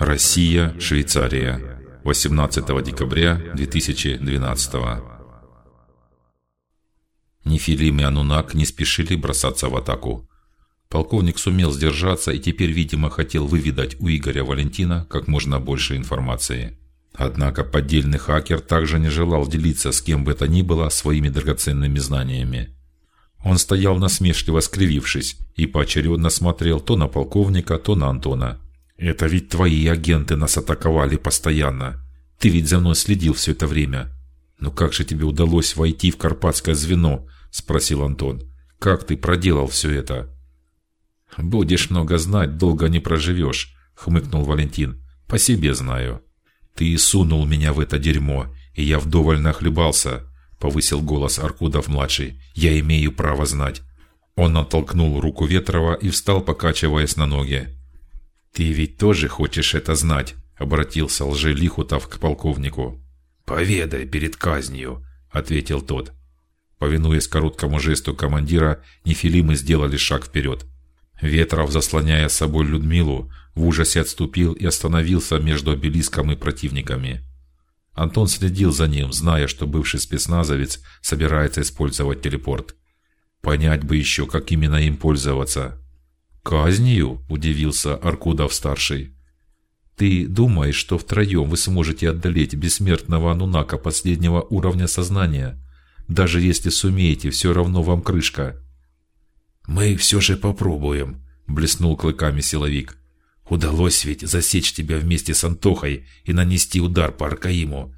Россия, Швейцария. 18 декабря 2012. Нефилим и Анунак не спешили бросаться в атаку. Полковник сумел сдержаться и теперь, видимо, хотел выведать у Игоря Валентина как можно больше информации. Однако поддельный хакер также не желал делиться с кем бы то ни было своими драгоценными знаниями. Он стоял насмешливо скривившись и поочередно смотрел то на полковника, то на Антона. Это ведь твои агенты нас атаковали постоянно. Ты ведь за мной следил все это время. Ну как же тебе удалось войти в карпатское звено? – спросил Антон. Как ты проделал все это? Будешь много знать, долго не проживешь, хмыкнул Валентин. По себе знаю. Ты сунул меня в это дерьмо, и я вдоволь нахлебался. Повысил голос Аркудов младший. Я имею право знать. Он оттолкнул руку Ветрова и встал, покачиваясь на ноги. Ты ведь тоже хочешь это знать? Обратился лже Лихутов к полковнику. Поведай перед казнью, ответил тот. Повинуясь короткому жесту командира, нефилимы сделали шаг вперед. Ветров, заслоняя собой Людмилу, в ужасе отступил и остановился между обелиском и противниками. Антон следил за ним, зная, что бывший спецназовец собирается использовать телепорт. Понять бы еще, как именно им пользоваться. Казнью? удивился Аркудов старший. Ты думаешь, что втроем вы сможете одолеть бессмертного Анунака последнего уровня сознания? Даже если сумеете, все равно вам крышка. Мы все же попробуем, блеснул клыками силовик. Удалось ведь засечь тебя вместе с Антохой и нанести удар по Аркаиму.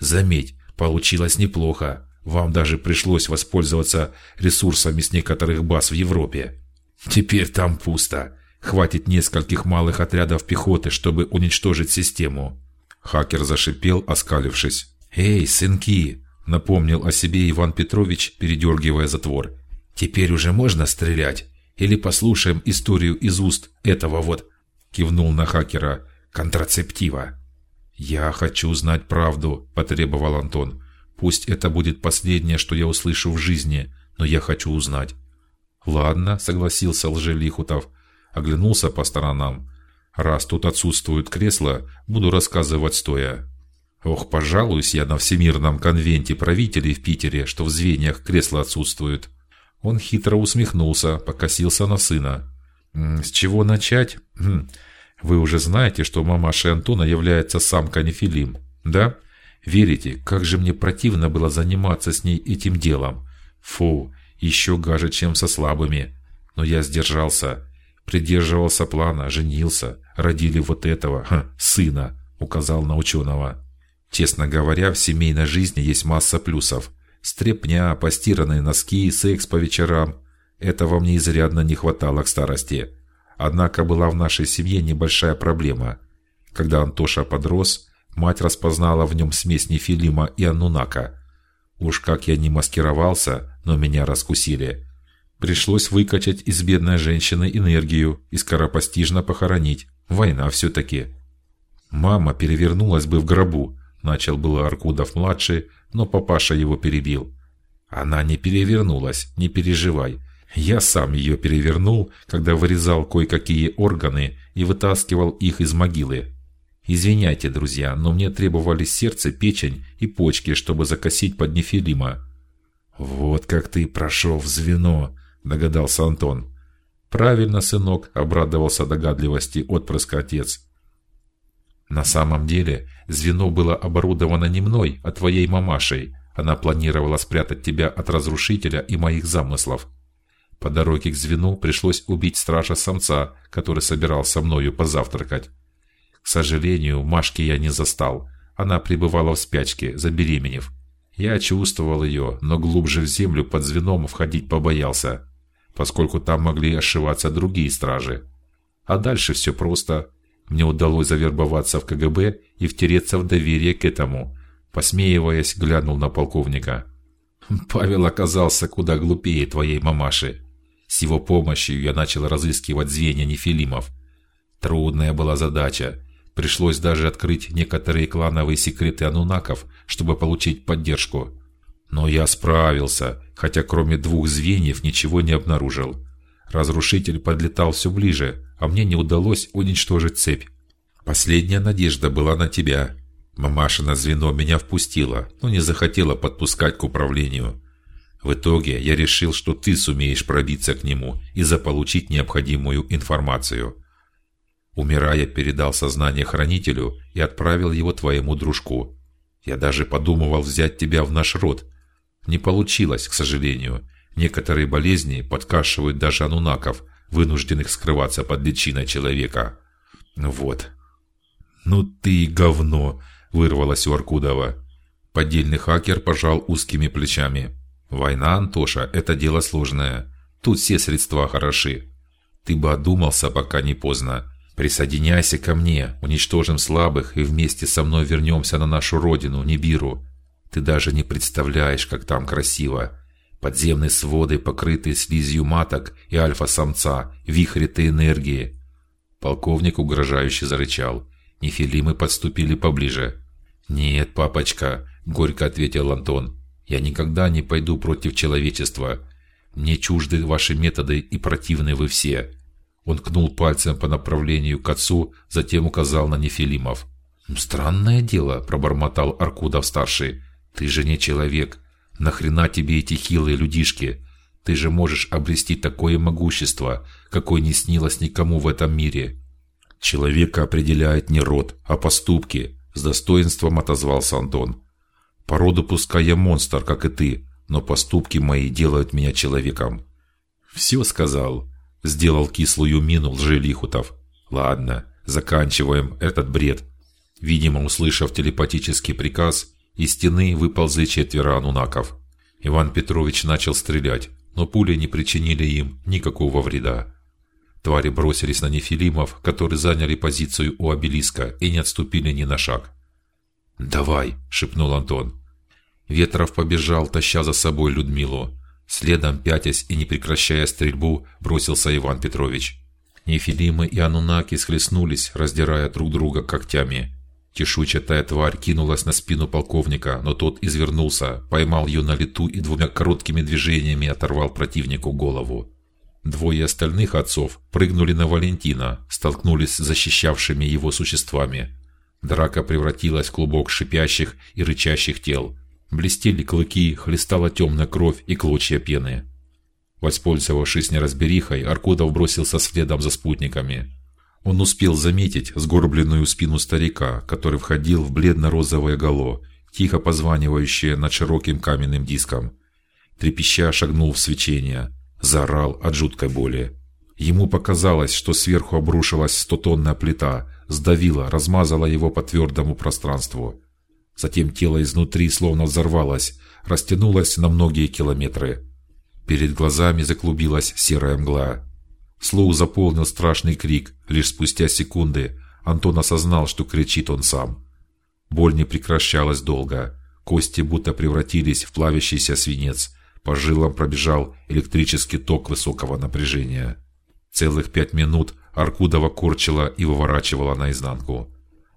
Заметь, получилось неплохо. Вам даже пришлось воспользоваться ресурсами с некоторых баз в Европе. Теперь там пусто. Хватит нескольких малых отрядов пехоты, чтобы уничтожить систему. Хакер зашипел, оскалившись. Эй, сынки! Напомнил о себе Иван Петрович, передергивая затвор. Теперь уже можно стрелять? Или послушаем историю из уст этого вот? Кивнул на хакера. Контрацептива. Я хочу знать правду, потребовал Антон. Пусть это будет последнее, что я услышу в жизни, но я хочу узнать. Ладно, согласился Лжелихутов, оглянулся по сторонам. Раз тут отсутствуют кресла, буду рассказывать стоя. Ох, пожалуюсь я на всемирном конвенте правителей в Питере, что в звеньях кресла отсутствуют. Он хитро усмехнулся, покосился на сына. С чего начать? Хм. Вы уже знаете, что мамаша Антона является самкой Нефилим, да? Верите? Как же мне противно было заниматься с ней этим делом. Фу, еще гаже, чем со слабыми. Но я сдержался, придерживался плана, женился, родили вот этого ха, сына, указал на ученого. Честно говоря, в семейной жизни есть масса плюсов: стрепня, постиранные носки, секс по вечерам. Этого мне изрядно не хватало к старости. Однако была в нашей семье небольшая проблема. Когда Антоша подрос, мать распознала в нем смесь Нефилима и Анунака. Уж как я не маскировался, но меня раскусили. Пришлось выкачать из бедной женщины энергию и скоропостижно похоронить. Война все-таки. Мама перевернулась бы в гробу. Начал было Аркудов младший, но папаша его перебил. Она не перевернулась, не переживай. Я сам ее перевернул, когда вырезал кое-какие органы и вытаскивал их из могилы. Извиняйте, друзья, но мне требовались сердце, печень и почки, чтобы закосить под нефилима. Вот как ты прошел в звено, догадался Антон. Правильно, сынок, обрадовался догадливости отпрыска отец. На самом деле звено было оборудовано не мной, а твоей мамашей. Она планировала спрятать тебя от разрушителя и моих замыслов. По дороге к звену пришлось убить стража самца, который собирался мною позавтракать. К сожалению, Машки я не застал. Она пребывала в спячке, забеременев. Я чувствовал ее, но глубже в землю под звеном входить побоялся, поскольку там могли ошиваться другие стражи. А дальше все просто. Мне удалось завербоваться в КГБ и втереться в доверие к этому. Посмеиваясь, глянул на полковника. Павел оказался куда глупее твоей мамаши. С его помощью я начал разыскивать звенья нефилимов. Трудная была задача. Пришлось даже открыть некоторые клановые секреты анунаков, чтобы получить поддержку. Но я справился, хотя кроме двух звеньев ничего не обнаружил. Разрушитель подлетал все ближе, а мне не удалось уничтожить цепь. Последняя надежда была на тебя. Мамаша на звено меня впустила, но не захотела подпускать к управлению. В итоге я решил, что ты сумеешь пробиться к нему и заполучить необходимую информацию. Умирая, передал сознание хранителю и отправил его твоему дружку. Я даже подумывал взять тебя в наш род. Не получилось, к сожалению. Некоторые болезни подкашивают даже анунаков, вынужденных скрываться под личиной человека. Ну вот. Ну ты говно, вырвалось у Аркудова. Поддельный хакер пожал узкими плечами. Война, Антоша, это дело сложное. Тут все средства хороши. Ты бы одумался, пока не поздно. Присоединяйся ко мне, уничтожим слабых и вместе со мной вернемся на нашу родину, Нибиру. Ты даже не представляешь, как там красиво. Подземные своды, покрытые слизью маток и альфа-самца, вихри этой энергии. Полковник угрожающе зарычал. Нефилимы подступили поближе. Нет, папочка, горько ответил Антон. Я никогда не пойду против человечества. Мне чужды ваши методы и противны вы все. Он кнул пальцем по направлению к отцу, затем указал на Нефилимов. Странное дело, пробормотал Аркудов старший. Ты же не человек. Нахрена тебе эти хилые людишки? Ты же можешь обрести такое могущество, какое не снилось никому в этом мире. Человека определяет не род, а поступки. С достоинством отозвался Антон. По роду пускай я монстр, как и ты, но поступки мои делают меня человеком. Все сказал. Сделал кислую мину лжелихутов. Ладно, заканчиваем этот бред. Видимо, услышав телепатический приказ, из стены выползли четверо анунаков. Иван Петрович начал стрелять, но пули не причинили им никакого вреда. Твари бросились на нефилимов, которые заняли позицию у обелиска и не отступили ни на шаг. Давай, шепнул Антон. Ветров побежал, таща за собой Людмилу. Следом, пятясь и не прекращая стрельбу, бросился Иван Петрович. Нефилимы и анунаки схлестнулись, раздирая друг друга когтями. Чешуйчатая тварь кинулась на спину полковника, но тот извернулся, поймал ее на лету и двумя короткими движениями оторвал противнику голову. Двое остальных отцов прыгнули на Валентина, столкнулись с защищавшими его существами. Драка превратилась в клубок шипящих и рычащих тел. Блестели клыки, хлестала темная кровь и клочья пены. Воспользовавшись неразберихой, Аркудов бросился следом за спутниками. Он успел заметить сгорбленную спину старика, который входил в бледно-розовое гало, тихо позванивающее над широким каменным диском. Трепеща шагнул в свечение, заорал от жуткой боли. Ему показалось, что сверху обрушилась стотонная плита, сдавила, размазала его по твердому пространству. Затем тело изнутри словно взорвалось, растянулось на многие километры. Перед глазами заклубилась серая мгла. Слух заполнил страшный крик. Лишь спустя секунды Антон осознал, что кричит он сам. Боль не прекращалась долго. Кости будто превратились в плавящийся свинец. По жилам пробежал электрический ток высокого напряжения. Целых пять минут Аркудова корчила и выворачивала наизнанку.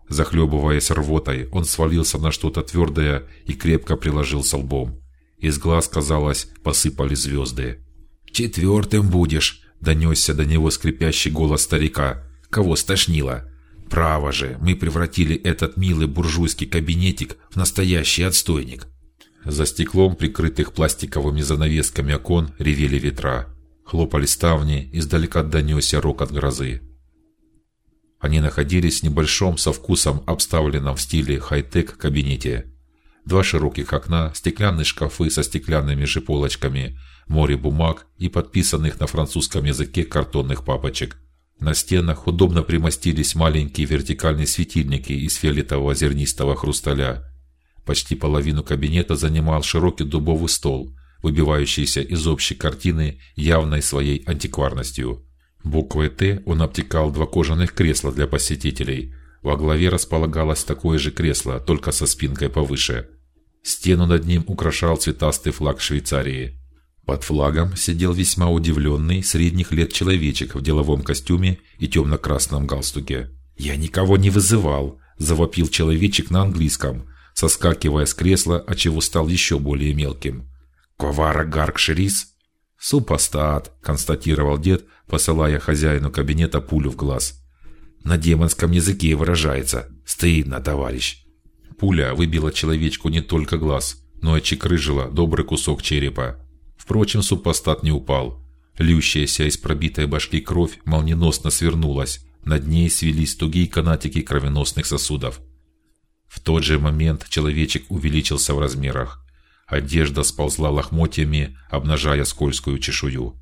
Захлебываясь рвотой, он свалился на что-то твердое и крепко приложился лбом. Из глаз, казалось, посыпали звезды. Четвертым будешь, донесся до него скрипящий голос старика. Кого стошнило? Право же, мы превратили этот милый буржуйский кабинетик в настоящий отстойник. За стеклом, прикрытых пластиковыми занавесками окон, ревели ветра, хлопали ставни, издалека донесся рокот грозы. Они находились в небольшом со вкусом обставленном в стиле хай-тек кабинете. Два широких окна, стеклянные шкафы со стеклянными же полочками, море бумаг и подписанных на французском языке картонных папочек. На стенах удобно примостились маленькие вертикальные светильники из фиолетового зернистого хрусталя. Почти половину кабинета занимал широкий дубовый стол, выбивающийся из общей картины явной своей антикварностью. Буквой Т он обтекал два кожаных кресла для посетителей. Во главе располагалось такое же кресло, только со спинкой повыше. Стену над ним украшал цветастый флаг Швейцарии. Под флагом сидел весьма удивленный средних лет человечек в деловом костюме и темно-красном галстуке. Я никого не вызывал, завопил человечек на английском, соскакивая с кресла, от чего стал еще более мелким. Ковара Гаркширис, супостат, констатировал дед, посылая хозяину кабинета пулю в глаз. На демонском языке выражается. Стыдно, товарищ. Пуля выбила человечку не только глаз, но и чекрыжила добрый кусок черепа. Впрочем, супостат не упал. Льющаяся из пробитой башки кровь молниеносно свернулась. Над ней свелись тугие канатики кровеносных сосудов. В тот же момент человечек увеличился в размерах. Одежда сползла лохмотьями, обнажая скользкую чешую.